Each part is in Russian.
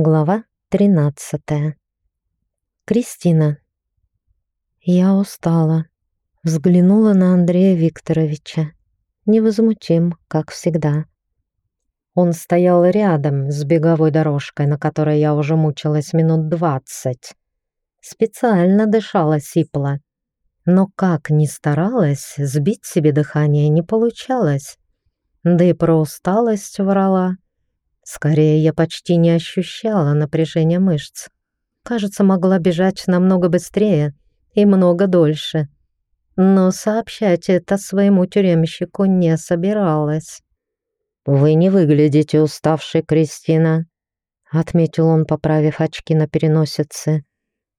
Глава 13. Кристина. Я устала. Взглянула на Андрея Викторовича. Невозмутим, как всегда. Он стоял рядом с беговой дорожкой, на которой я уже мучилась минут двадцать. Специально дышала сипло. Но как ни старалась, сбить себе дыхание не получалось. Да и про усталость врала. Скорее, я почти не ощущала напряжения мышц. Кажется, могла бежать намного быстрее и много дольше. Но сообщать это своему тюремщику не собиралась. «Вы не выглядите уставшей, Кристина», — отметил он, поправив очки на переносице,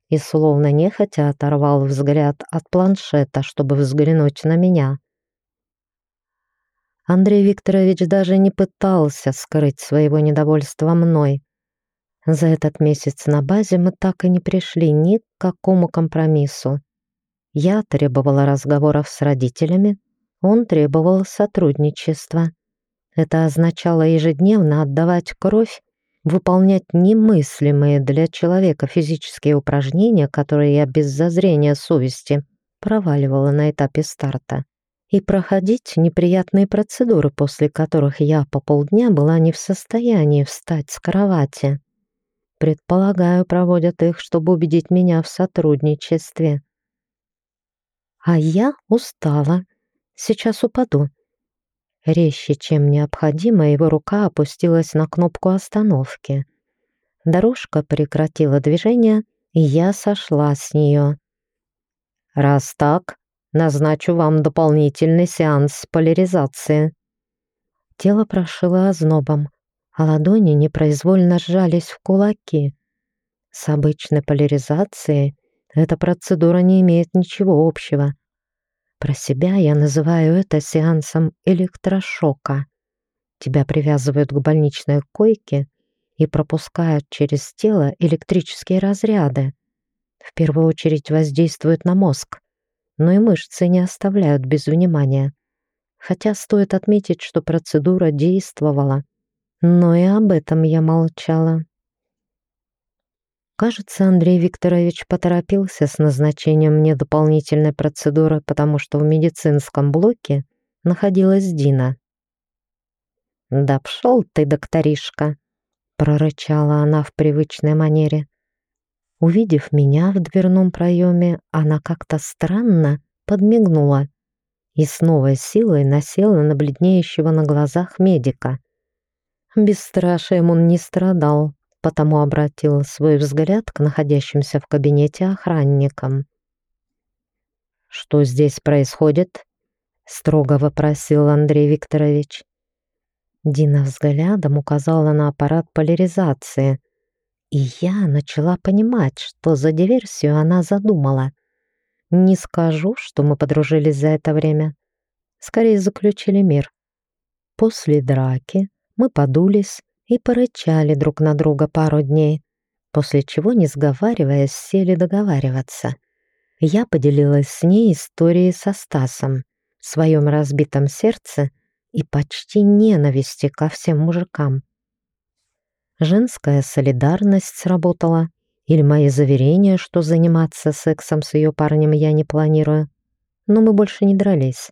и словно нехотя оторвал взгляд от планшета, чтобы взглянуть на меня. Андрей Викторович даже не пытался скрыть своего недовольства мной. За этот месяц на базе мы так и не пришли ни к какому компромиссу. Я требовала разговоров с родителями, он требовал сотрудничества. Это означало ежедневно отдавать кровь, выполнять немыслимые для человека физические упражнения, которые я без зазрения совести проваливала на этапе старта и проходить неприятные процедуры, после которых я по полдня была не в состоянии встать с кровати. Предполагаю, проводят их, чтобы убедить меня в сотрудничестве. А я устала. Сейчас упаду. Резче, чем необходимо, его рука опустилась на кнопку остановки. Дорожка прекратила движение, и я сошла с нее. «Раз так, Назначу вам дополнительный сеанс поляризации». Тело прошило ознобом, а ладони непроизвольно сжались в кулаки. С обычной поляризацией эта процедура не имеет ничего общего. Про себя я называю это сеансом электрошока. Тебя привязывают к больничной койке и пропускают через тело электрические разряды. В первую очередь воздействуют на мозг, но и мышцы не оставляют без внимания. Хотя стоит отметить, что процедура действовала. Но и об этом я молчала. Кажется, Андрей Викторович поторопился с назначением мне дополнительной процедуры, потому что в медицинском блоке находилась Дина. «Да пшел ты, докторишка!» — прорычала она в привычной манере. Увидев меня в дверном проеме, она как-то странно подмигнула и с новой силой насела на бледнеющего на глазах медика. Бесстрашием он не страдал, потому обратил свой взгляд к находящимся в кабинете охранникам. «Что здесь происходит?» — строго вопросил Андрей Викторович. Дина взглядом указала на аппарат поляризации, и я начала понимать, что за диверсию она задумала. Не скажу, что мы подружились за это время. Скорее заключили мир. После драки мы подулись и порычали друг на друга пару дней, после чего, не сговариваясь, сели договариваться. Я поделилась с ней историей со Стасом, в своем разбитом сердце и почти ненависти ко всем мужикам. Женская солидарность сработала, или мои заверения, что заниматься сексом с ее парнем я не планирую. Но мы больше не дрались.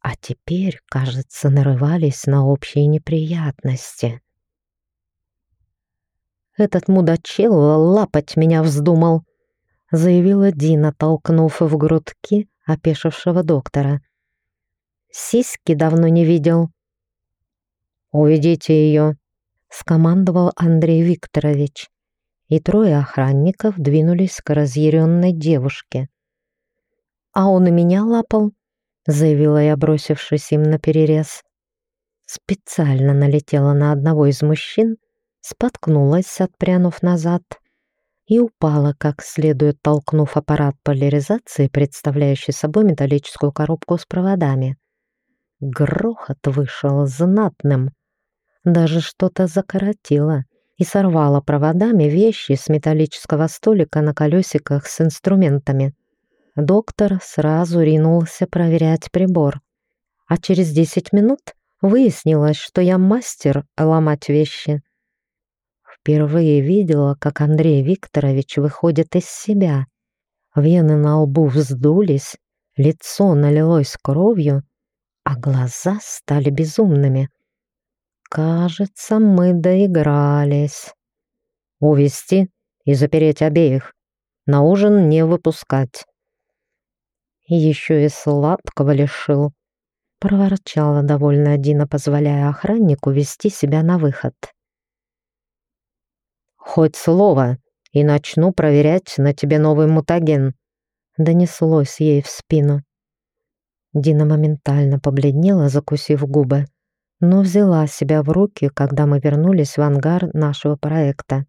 А теперь, кажется, нарывались на общие неприятности. «Этот мудачел лапать меня вздумал», — заявила Дина, толкнув в грудки опешившего доктора. «Сиськи давно не видел». «Уведите ее», скомандовал Андрей Викторович, и трое охранников двинулись к разъяренной девушке. «А он и меня лапал», — заявила я, бросившись им на перерез. Специально налетела на одного из мужчин, споткнулась, отпрянув назад, и упала, как следует толкнув аппарат поляризации, представляющий собой металлическую коробку с проводами. Грохот вышел знатным — даже что-то закоротило и сорвало проводами вещи с металлического столика на колесиках с инструментами. Доктор сразу ринулся проверять прибор, а через 10 минут выяснилось, что я мастер ломать вещи. Впервые видела, как Андрей Викторович выходит из себя. Вены на лбу вздулись, лицо налилось кровью, а глаза стали безумными. Кажется, мы доигрались. Увести и запереть обеих. На ужин не выпускать. Еще и сладкого лишил. Проворчала довольно Дина, позволяя охраннику вести себя на выход. «Хоть слово, и начну проверять на тебе новый мутаген», донеслось ей в спину. Дина моментально побледнела, закусив губы, но взяла себя в руки, когда мы вернулись в ангар нашего проекта.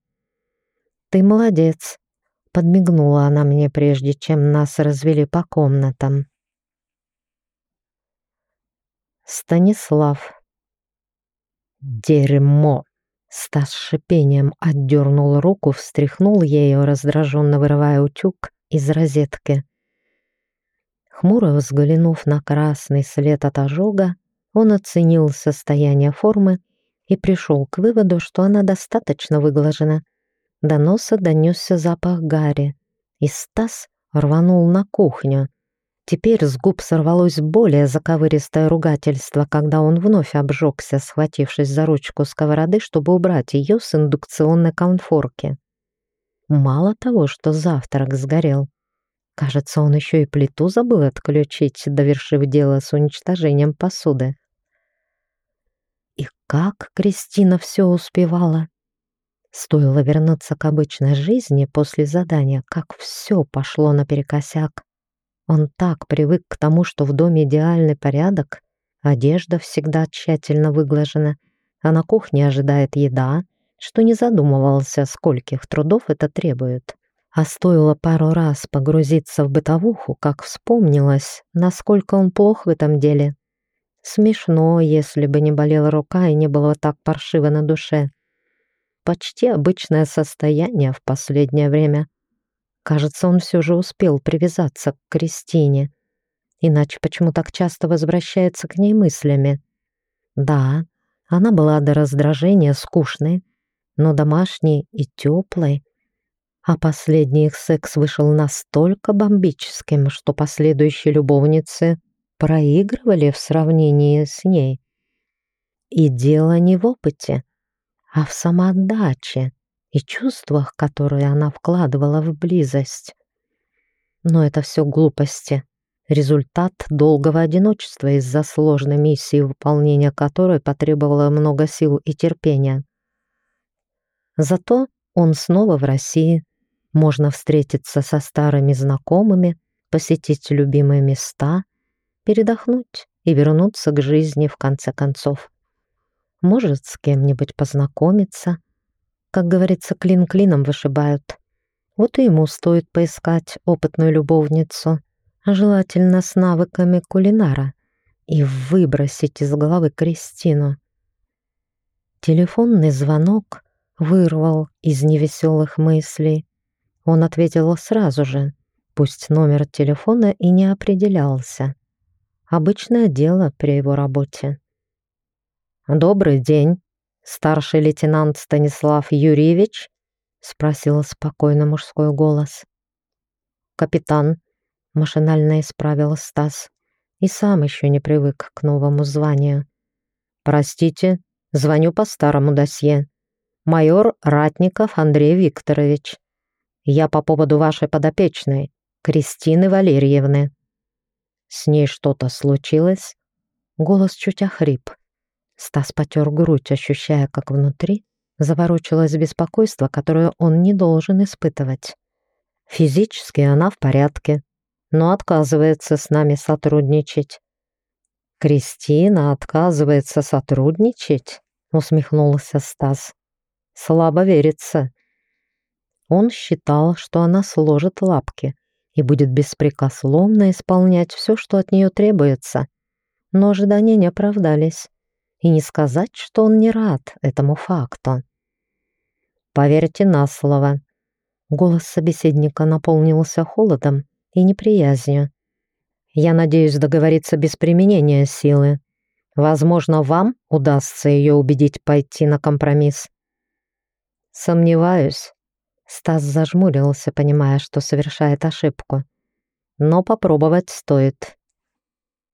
«Ты молодец», — подмигнула она мне, прежде чем нас развели по комнатам. Станислав. «Дерьмо!» Стас шипением отдернул руку, встряхнул ею, раздраженно вырывая утюг из розетки. Хмуро взглянув на красный след от ожога, он оценил состояние формы и пришел к выводу, что она достаточно выглажена. До носа донесся запах гари, и Стас рванул на кухню. Теперь с губ сорвалось более заковыристое ругательство, когда он вновь обжегся, схватившись за ручку сковороды, чтобы убрать ее с индукционной конфорки. Мало того, что завтрак сгорел. Кажется, он еще и плиту забыл отключить, довершив дело с уничтожением посуды. И как Кристина все успевала? Стоило вернуться к обычной жизни после задания, как все пошло наперекосяк. Он так привык к тому, что в доме идеальный порядок, одежда всегда тщательно выглажена, а на кухне ожидает еда, что не задумывался, скольких трудов это требует. А стоило пару раз погрузиться в бытовуху, как вспомнилось, насколько он плох в этом деле. Смешно, если бы не болела рука и не было так паршиво на душе. Почти обычное состояние в последнее время. Кажется, он все же успел привязаться к Кристине. Иначе почему так часто возвращается к ней мыслями? Да, она была до раздражения скучной, но домашней и теплой. А последний их секс вышел настолько бомбическим, что последующие любовницы проигрывали в сравнении с ней. И дело не в опыте, а в самоотдаче и чувствах, которые она вкладывала в близость. Но это все глупости. Результат долгого одиночества из-за сложной миссии, выполнения которой потребовало много сил и терпения. Зато он снова в России. Можно встретиться со старыми знакомыми, посетить любимые места, передохнуть и вернуться к жизни в конце концов. Может, с кем-нибудь познакомиться, как говорится, клин клином вышибают. Вот и ему стоит поискать опытную любовницу, желательно с навыками кулинара, и выбросить из головы Кристину. Телефонный звонок вырвал из невеселых мыслей. Он ответил сразу же, пусть номер телефона и не определялся. Обычное дело при его работе. «Добрый день», «Старший лейтенант Станислав Юрьевич?» — спросил спокойно мужской голос. «Капитан», — машинально исправил Стас, и сам еще не привык к новому званию. «Простите, звоню по старому досье. Майор Ратников Андрей Викторович. Я по поводу вашей подопечной, Кристины Валерьевны». «С ней что-то случилось?» Голос чуть охрип. Стас потер грудь, ощущая, как внутри заворочилось беспокойство, которое он не должен испытывать. Физически она в порядке, но отказывается с нами сотрудничать. «Кристина отказывается сотрудничать?» — усмехнулся Стас. «Слабо верится». Он считал, что она сложит лапки и будет беспрекословно исполнять все, что от нее требуется. Но ожидания не оправдались и не сказать, что он не рад этому факту. «Поверьте на слово». Голос собеседника наполнился холодом и неприязнью. «Я надеюсь договориться без применения силы. Возможно, вам удастся ее убедить пойти на компромисс». Сомневаюсь. Стас зажмурился, понимая, что совершает ошибку. Но попробовать стоит.